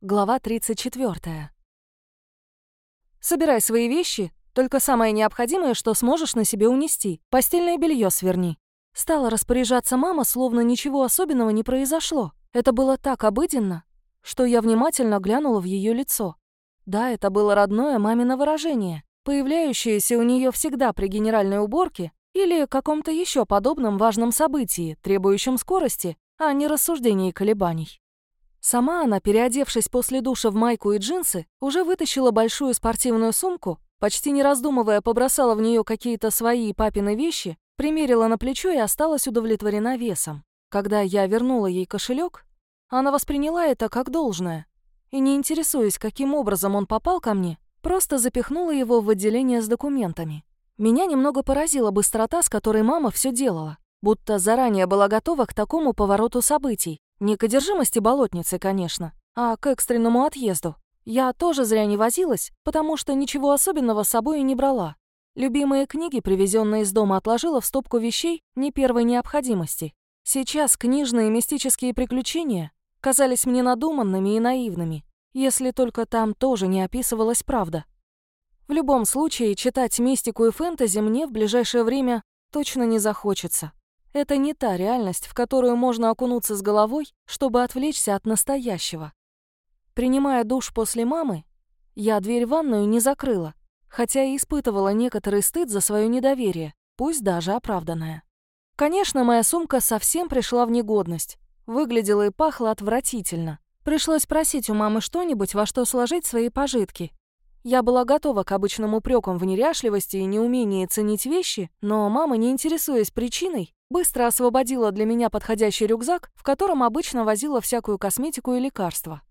Глава 34. «Собирай свои вещи, только самое необходимое, что сможешь на себе унести. Постельное белье сверни». Стала распоряжаться мама, словно ничего особенного не произошло. Это было так обыденно, что я внимательно глянула в ее лицо. Да, это было родное мамино выражение, появляющееся у нее всегда при генеральной уборке или каком-то еще подобном важном событии, требующем скорости, а не рассуждений и колебаний. Сама она, переодевшись после душа в майку и джинсы, уже вытащила большую спортивную сумку, почти не раздумывая, побросала в нее какие-то свои папины вещи, примерила на плечо и осталась удовлетворена весом. Когда я вернула ей кошелек, она восприняла это как должное. И не интересуясь, каким образом он попал ко мне, просто запихнула его в отделение с документами. Меня немного поразила быстрота, с которой мама все делала, будто заранее была готова к такому повороту событий, не к одержимости болотницы, конечно, а к экстренному отъезду. Я тоже зря не возилась, потому что ничего особенного с собой не брала. Любимые книги, привезенные из дома, отложила в стопку вещей не первой необходимости. Сейчас книжные мистические приключения казались мне надуманными и наивными, если только там тоже не описывалась правда. В любом случае, читать мистику и фэнтези мне в ближайшее время точно не захочется. Это не та реальность, в которую можно окунуться с головой, чтобы отвлечься от настоящего. Принимая душ после мамы, я дверь в ванную не закрыла, хотя и испытывала некоторый стыд за свое недоверие, пусть даже оправданное. Конечно, моя сумка совсем пришла в негодность, выглядела и пахла отвратительно. Пришлось просить у мамы что-нибудь, во что сложить свои пожитки. Я была готова к обычным упрекам в неряшливости и неумении ценить вещи, но мама, не интересуясь причиной, Быстро освободила для меня подходящий рюкзак, в котором обычно возила всякую косметику и лекарства.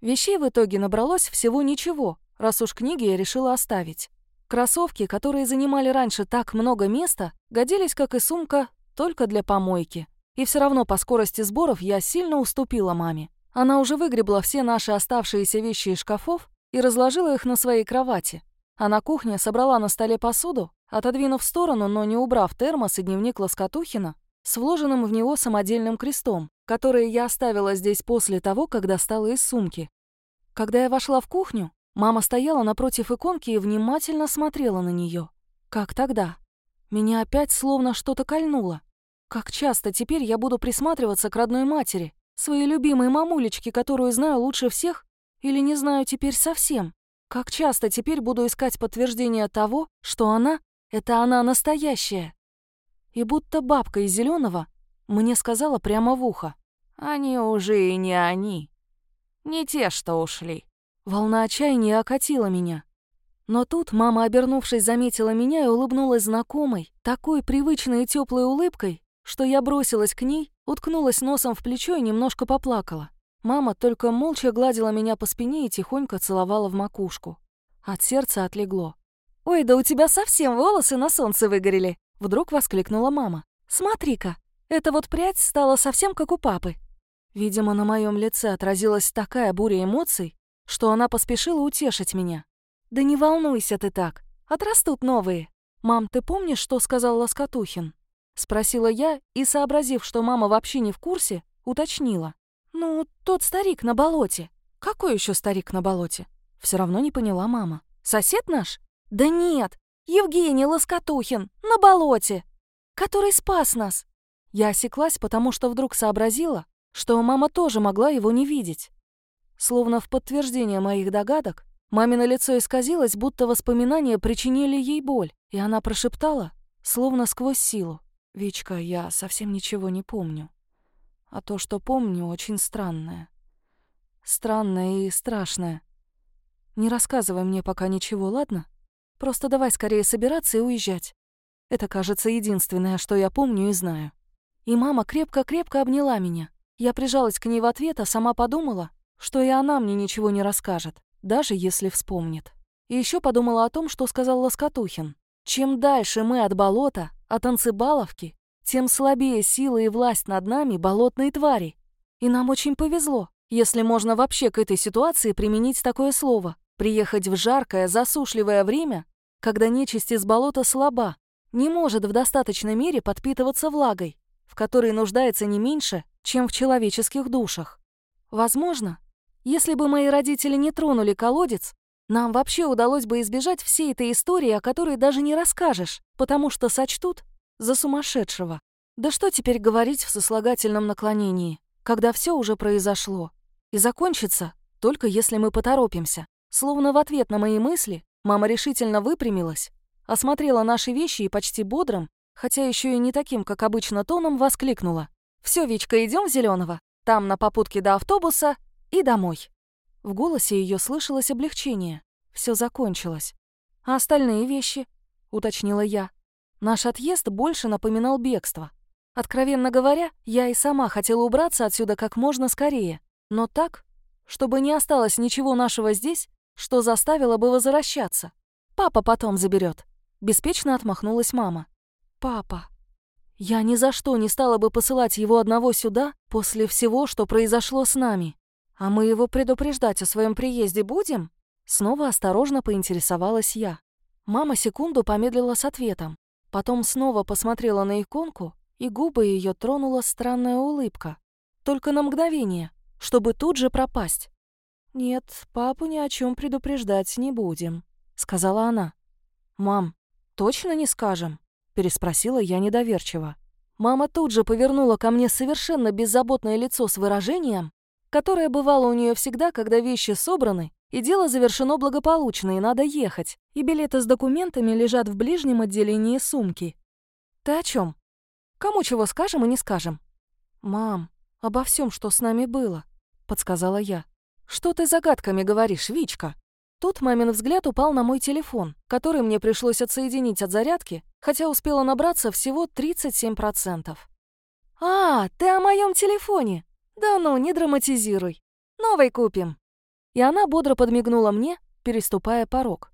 Вещей в итоге набралось всего ничего, раз уж книги я решила оставить. Кроссовки, которые занимали раньше так много места, годились, как и сумка, только для помойки. И все равно по скорости сборов я сильно уступила маме. Она уже выгребла все наши оставшиеся вещи из шкафов и разложила их на своей кровати. А на кухне собрала на столе посуду, Отодвинув в сторону, но не убрав термос и дневник Лоскотухина с вложенным в него самодельным крестом, который я оставила здесь после того, как достала из сумки. Когда я вошла в кухню, мама стояла напротив иконки и внимательно смотрела на нее. Как тогда? Меня опять словно что-то кольнуло. Как часто теперь я буду присматриваться к родной матери, своей любимой мамулечке, которую знаю лучше всех, или не знаю теперь совсем? Как часто теперь буду искать подтверждение того, что она это она настоящая. И будто бабка из зеленого мне сказала прямо в ухо. Они уже и не они. Не те, что ушли. Волна отчаяния окатила меня. Но тут мама, обернувшись, заметила меня и улыбнулась знакомой, такой привычной и теплой улыбкой, что я бросилась к ней, уткнулась носом в плечо и немножко поплакала. Мама только молча гладила меня по спине и тихонько целовала в макушку. От сердца отлегло. «Ой, да у тебя совсем волосы на солнце выгорели!» Вдруг воскликнула мама. «Смотри-ка, эта вот прядь стала совсем как у папы». Видимо, на моем лице отразилась такая буря эмоций, что она поспешила утешить меня. «Да не волнуйся ты так, отрастут новые. Мам, ты помнишь, что сказал Лоскотухин?» Спросила я и, сообразив, что мама вообще не в курсе, уточнила. «Ну, тот старик на болоте». «Какой еще старик на болоте?» Все равно не поняла мама. «Сосед наш?» «Да нет, Евгений Лоскотухин, на болоте, который спас нас». Я осеклась, потому что вдруг сообразила, что мама тоже могла его не видеть. Словно в подтверждение моих догадок, мамино лицо исказилось, будто воспоминания причинили ей боль, и она прошептала, словно сквозь силу. «Вичка, я совсем ничего не помню. А то, что помню, очень странное. Странное и страшное. Не рассказывай мне пока ничего, ладно?» Просто давай скорее собираться и уезжать. Это, кажется, единственное, что я помню и знаю. И мама крепко-крепко обняла меня. Я прижалась к ней в ответ, а сама подумала, что и она мне ничего не расскажет, даже если вспомнит. И еще подумала о том, что сказал Лоскотухин. Чем дальше мы от болота, от Анцибаловки, тем слабее сила и власть над нами болотной твари. И нам очень повезло, если можно вообще к этой ситуации применить такое слово. Приехать в жаркое, засушливое время, когда нечисть из болота слаба, не может в достаточной мере подпитываться влагой, в которой нуждается не меньше, чем в человеческих душах. Возможно, Если бы мои родители не тронули колодец, нам вообще удалось бы избежать всей этой истории, о которой даже не расскажешь, потому что сочтут за сумасшедшего. Да что теперь говорить в сослагательном наклонении, когда все уже произошло? И закончится, только если мы поторопимся. Словно в ответ на мои мысли, мама решительно выпрямилась, осмотрела наши вещи и почти бодрым, хотя еще и не таким, как обычно, тоном воскликнула. «Все, Вичка, идем в Зеленого. Там на попутке до автобуса и домой». В голосе ее слышалось облегчение. Все закончилось. «А остальные вещи?» — уточнила я. Наш отъезд больше напоминал бегство. Откровенно говоря, я и сама хотела убраться отсюда как можно скорее, но так, чтобы не осталось ничего нашего здесь, что заставило бы возвращаться. Папа потом заберет. Беспечно отмахнулась мама. Папа. Я ни за что не стала бы посылать его одного сюда после всего, что произошло с нами. А мы его предупреждать о своем приезде будем? Снова осторожно поинтересовалась я. Мама секунду помедлила с ответом, потом снова посмотрела на иконку и губы ее тронула странная улыбка. Только на мгновение, чтобы тут же пропасть. «Нет, папу ни о чем предупреждать не будем», — сказала она. «Мам, точно не скажем?» — переспросила я недоверчиво. Мама тут же повернула ко мне совершенно беззаботное лицо с выражением, которое бывало у нее всегда, когда вещи собраны, и дело завершено благополучно, и надо ехать, и билеты с документами лежат в ближнем отделении сумки. «Ты о чем? Кому чего скажем и не скажем?» «Мам, обо всем, что с нами было», — подсказала я. «Что ты загадками говоришь, Вичка?» Тут мамин взгляд упал на мой телефон, который мне пришлось отсоединить от зарядки, хотя успела набраться всего 37%. «А, ты о моем телефоне? Да ну, не драматизируй. Новый купим». И она бодро подмигнула мне, переступая порог.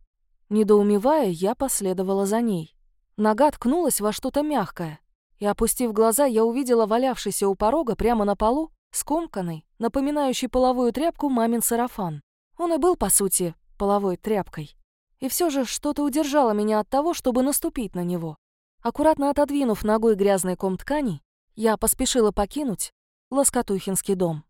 Недоумевая, я последовала за ней. Нога ткнулась во что-то мягкое, и, опустив глаза, я увидела валявшийся у порога прямо на полу, скомканный, напоминающий половую тряпку мамин сарафан. Он и был, по сути, половой тряпкой. И все же что-то удержало меня от того, чтобы наступить на него. Аккуратно отодвинув ногой грязный ком ткани, я поспешила покинуть Лоскотухинский дом.